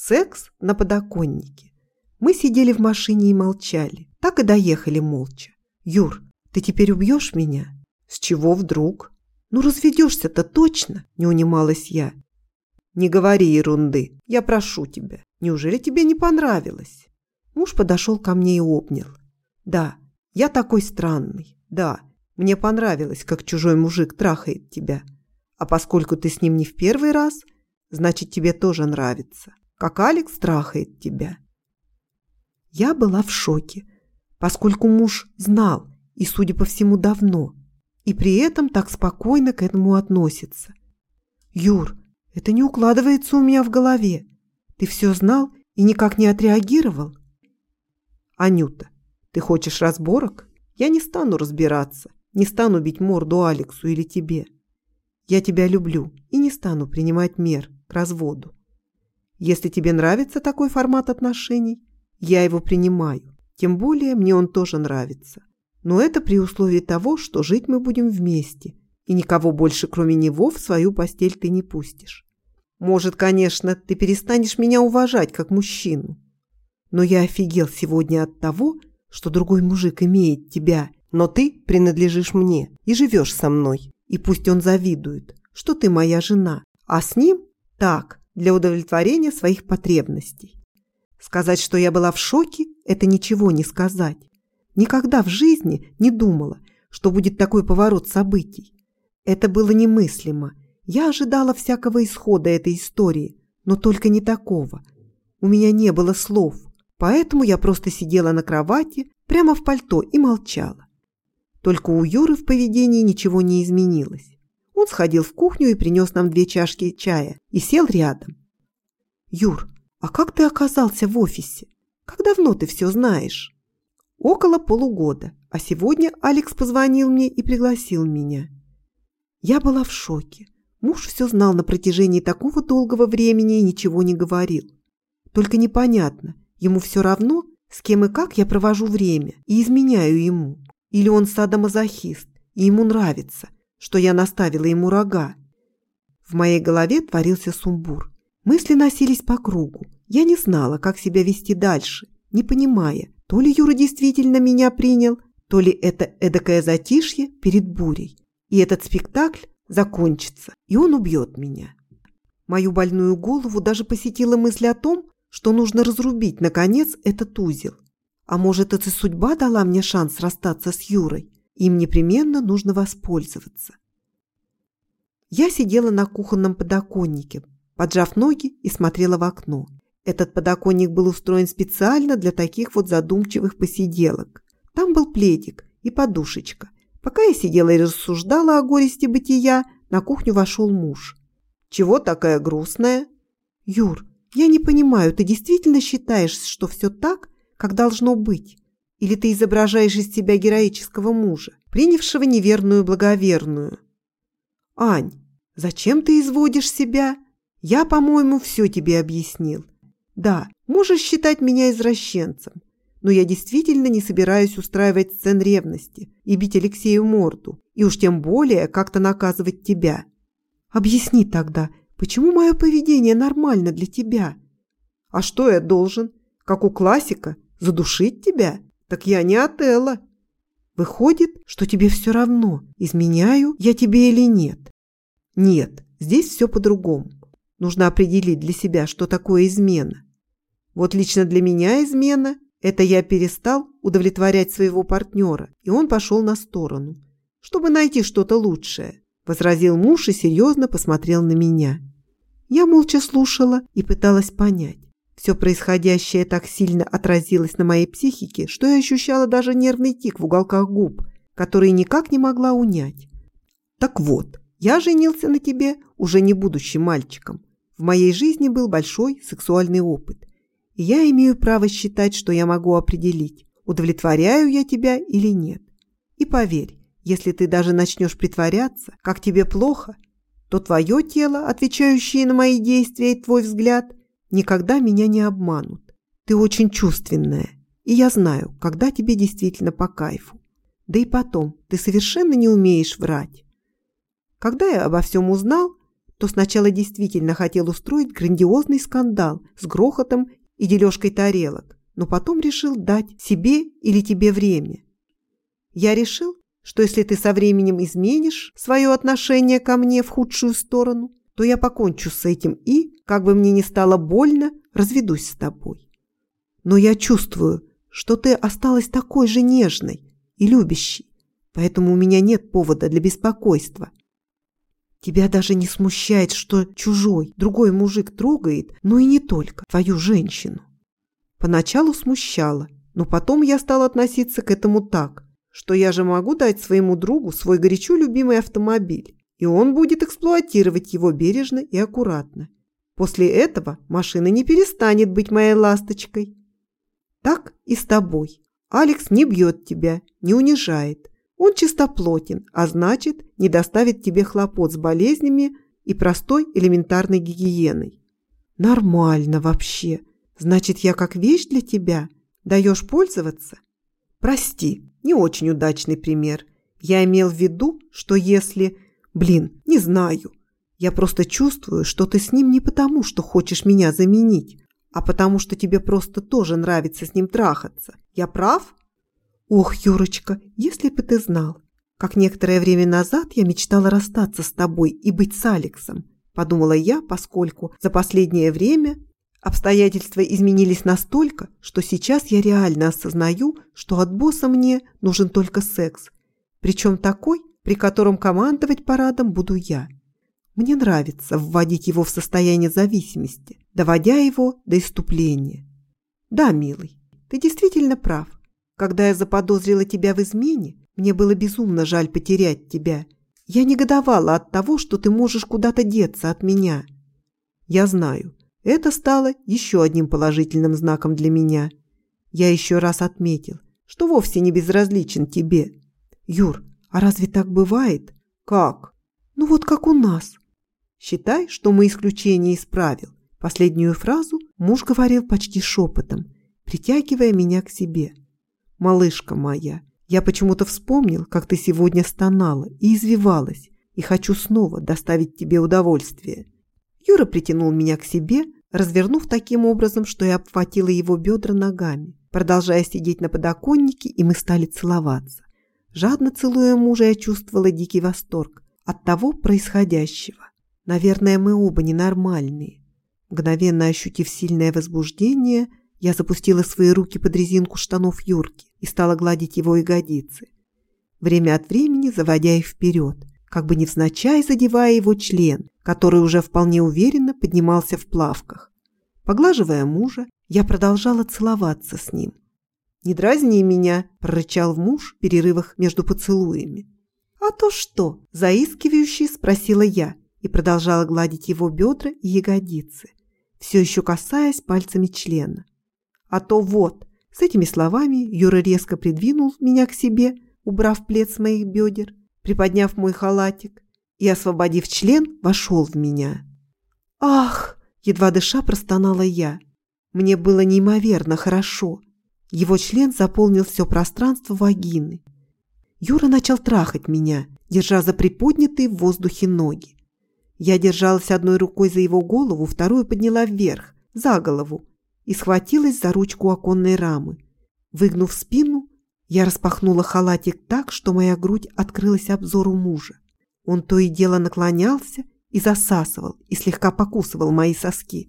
Секс на подоконнике. Мы сидели в машине и молчали. Так и доехали молча. Юр, ты теперь убьешь меня? С чего вдруг? Ну разведешься-то точно, не унималась я. Не говори ерунды, я прошу тебя. Неужели тебе не понравилось? Муж подошел ко мне и обнял. Да, я такой странный. Да, мне понравилось, как чужой мужик трахает тебя. А поскольку ты с ним не в первый раз, значит, тебе тоже нравится. Как Алекс трахает тебя. Я была в шоке, поскольку муж знал, и, судя по всему, давно, и при этом так спокойно к этому относится. Юр, это не укладывается у меня в голове. Ты все знал и никак не отреагировал? Анюта, ты хочешь разборок? Я не стану разбираться, не стану бить морду Алексу или тебе. Я тебя люблю и не стану принимать мер к разводу. Если тебе нравится такой формат отношений, я его принимаю. Тем более мне он тоже нравится. Но это при условии того, что жить мы будем вместе, и никого больше, кроме него, в свою постель ты не пустишь. Может, конечно, ты перестанешь меня уважать как мужчину. Но я офигел сегодня от того, что другой мужик имеет тебя, но ты принадлежишь мне и живешь со мной. И пусть он завидует, что ты моя жена, а с ним так, для удовлетворения своих потребностей. Сказать, что я была в шоке, это ничего не сказать. Никогда в жизни не думала, что будет такой поворот событий. Это было немыслимо. Я ожидала всякого исхода этой истории, но только не такого. У меня не было слов, поэтому я просто сидела на кровати, прямо в пальто и молчала. Только у Юры в поведении ничего не изменилось. Он сходил в кухню и принес нам две чашки чая и сел рядом. «Юр, а как ты оказался в офисе? Как давно ты все знаешь?» Около полугода, а сегодня Алекс позвонил мне и пригласил меня. Я была в шоке. Муж все знал на протяжении такого долгого времени и ничего не говорил. Только непонятно, ему все равно, с кем и как я провожу время и изменяю ему. Или он садомазохист, и ему нравится, что я наставила ему рога. В моей голове творился сумбур. Мысли носились по кругу. Я не знала, как себя вести дальше, не понимая, то ли Юра действительно меня принял, то ли это эдакое затишье перед бурей. И этот спектакль закончится, и он убьет меня. Мою больную голову даже посетила мысль о том, что нужно разрубить, наконец, этот узел. А может, это судьба дала мне шанс расстаться с Юрой? Им непременно нужно воспользоваться. Я сидела на кухонном подоконнике, поджав ноги и смотрела в окно. Этот подоконник был устроен специально для таких вот задумчивых посиделок. Там был пледик и подушечка. Пока я сидела и рассуждала о горести бытия, на кухню вошел муж. «Чего такая грустная?» «Юр, я не понимаю, ты действительно считаешь, что все так, как должно быть? Или ты изображаешь из себя героического мужа, принявшего неверную благоверную?» «Ань, зачем ты изводишь себя? Я, по-моему, все тебе объяснил. Да, можешь считать меня извращенцем, но я действительно не собираюсь устраивать сцен ревности и бить Алексею морду, и уж тем более как-то наказывать тебя. Объясни тогда, почему мое поведение нормально для тебя? А что я должен, как у классика, задушить тебя? Так я не Отелло. Выходит, что тебе все равно, изменяю я тебе или нет. Нет, здесь все по-другому. Нужно определить для себя, что такое измена. Вот лично для меня измена – это я перестал удовлетворять своего партнера, и он пошел на сторону, чтобы найти что-то лучшее, возразил муж и серьезно посмотрел на меня. Я молча слушала и пыталась понять. Все происходящее так сильно отразилось на моей психике, что я ощущала даже нервный тик в уголках губ, который никак не могла унять. Так вот, я женился на тебе, уже не будучи мальчиком. В моей жизни был большой сексуальный опыт я имею право считать, что я могу определить, удовлетворяю я тебя или нет. И поверь, если ты даже начнешь притворяться, как тебе плохо, то твое тело, отвечающее на мои действия и твой взгляд, никогда меня не обманут. Ты очень чувственная, и я знаю, когда тебе действительно по кайфу. Да и потом, ты совершенно не умеешь врать. Когда я обо всем узнал, то сначала действительно хотел устроить грандиозный скандал с грохотом и дележкой тарелок, но потом решил дать себе или тебе время. Я решил, что если ты со временем изменишь свое отношение ко мне в худшую сторону, то я покончу с этим и, как бы мне ни стало больно, разведусь с тобой. Но я чувствую, что ты осталась такой же нежной и любящей, поэтому у меня нет повода для беспокойства. Тебя даже не смущает, что чужой, другой мужик трогает, но и не только, твою женщину. Поначалу смущало, но потом я стал относиться к этому так, что я же могу дать своему другу свой горячо любимый автомобиль, и он будет эксплуатировать его бережно и аккуратно. После этого машина не перестанет быть моей ласточкой. Так и с тобой. Алекс не бьет тебя, не унижает. Он чистоплотен, а значит, не доставит тебе хлопот с болезнями и простой элементарной гигиеной. Нормально вообще. Значит, я как вещь для тебя? Даешь пользоваться? Прости, не очень удачный пример. Я имел в виду, что если... Блин, не знаю. Я просто чувствую, что ты с ним не потому, что хочешь меня заменить, а потому что тебе просто тоже нравится с ним трахаться. Я прав? Ох, Юрочка, если бы ты знал, как некоторое время назад я мечтала расстаться с тобой и быть с Алексом, подумала я, поскольку за последнее время обстоятельства изменились настолько, что сейчас я реально осознаю, что от босса мне нужен только секс, причем такой, при котором командовать парадом буду я. Мне нравится вводить его в состояние зависимости, доводя его до иступления. Да, милый, ты действительно прав. Когда я заподозрила тебя в измене, мне было безумно жаль потерять тебя. Я негодовала от того, что ты можешь куда-то деться от меня. Я знаю, это стало еще одним положительным знаком для меня. Я еще раз отметил, что вовсе не безразличен тебе. Юр, а разве так бывает? Как? Ну вот как у нас. Считай, что мы исключение исправил. Последнюю фразу муж говорил почти шепотом, притягивая меня к себе. «Малышка моя, я почему-то вспомнил, как ты сегодня стонала и извивалась, и хочу снова доставить тебе удовольствие». Юра притянул меня к себе, развернув таким образом, что я обхватила его бедра ногами. Продолжая сидеть на подоконнике, и мы стали целоваться. Жадно целуя мужа, я чувствовала дикий восторг от того происходящего. Наверное, мы оба ненормальные. Мгновенно ощутив сильное возбуждение, я запустила свои руки под резинку штанов Юрки и стала гладить его ягодицы, время от времени заводя их вперед, как бы невзначай задевая его член, который уже вполне уверенно поднимался в плавках. Поглаживая мужа, я продолжала целоваться с ним. «Не дразни меня!» – прорычал муж в перерывах между поцелуями. «А то что?» – заискивающе спросила я и продолжала гладить его бедра и ягодицы, все еще касаясь пальцами члена. «А то вот!» С этими словами Юра резко придвинул меня к себе, убрав плед с моих бедер, приподняв мой халатик и, освободив член, вошел в меня. «Ах!» – едва дыша простонала я. Мне было неимоверно хорошо. Его член заполнил все пространство вагины. Юра начал трахать меня, держа за приподнятые в воздухе ноги. Я держалась одной рукой за его голову, вторую подняла вверх, за голову, и схватилась за ручку оконной рамы. Выгнув спину, я распахнула халатик так, что моя грудь открылась обзору мужа. Он то и дело наклонялся и засасывал, и слегка покусывал мои соски.